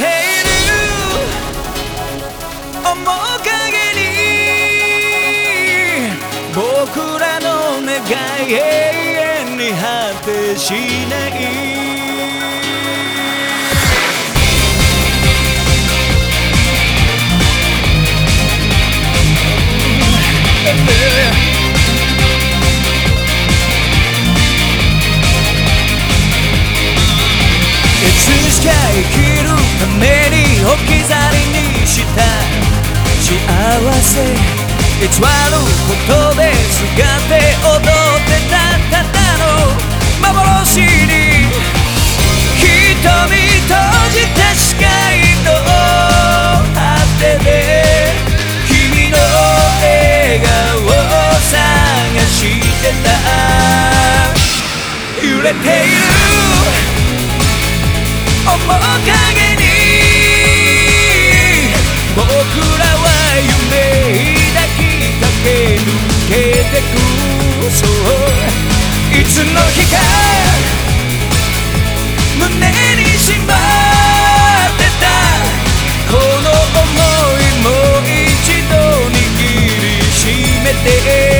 っている面僕らの願い永遠に果てしないしか生きために置き去りにした。幸せ。偽ることで姿って踊ってた。ただの幻に瞳閉じた視界の果てで君の笑顔を探してた。揺れている。面影胸にしまってた。この想いもう一度握りしめて。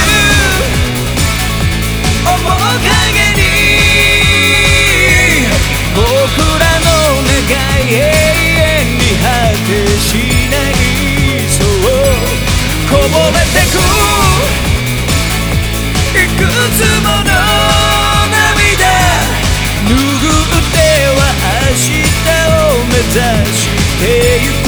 して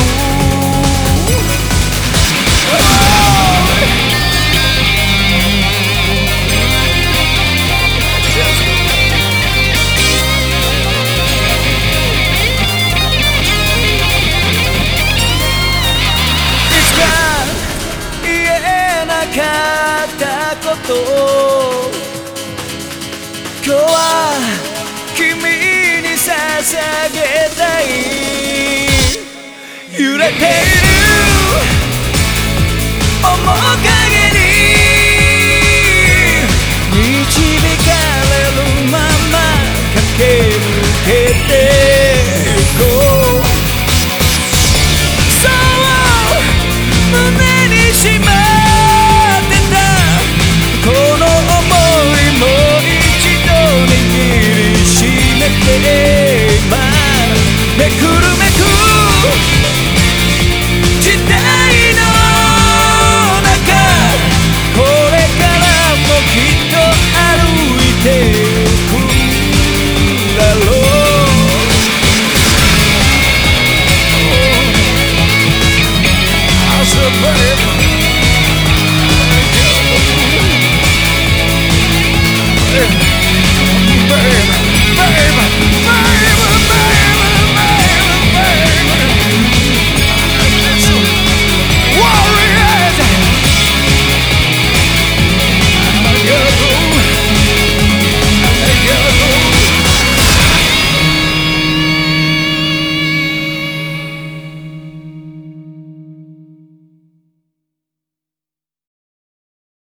れている面影に導かれるまま駆け抜けていこうそう胸にしまってたこの想いも一度握りしめて今めくる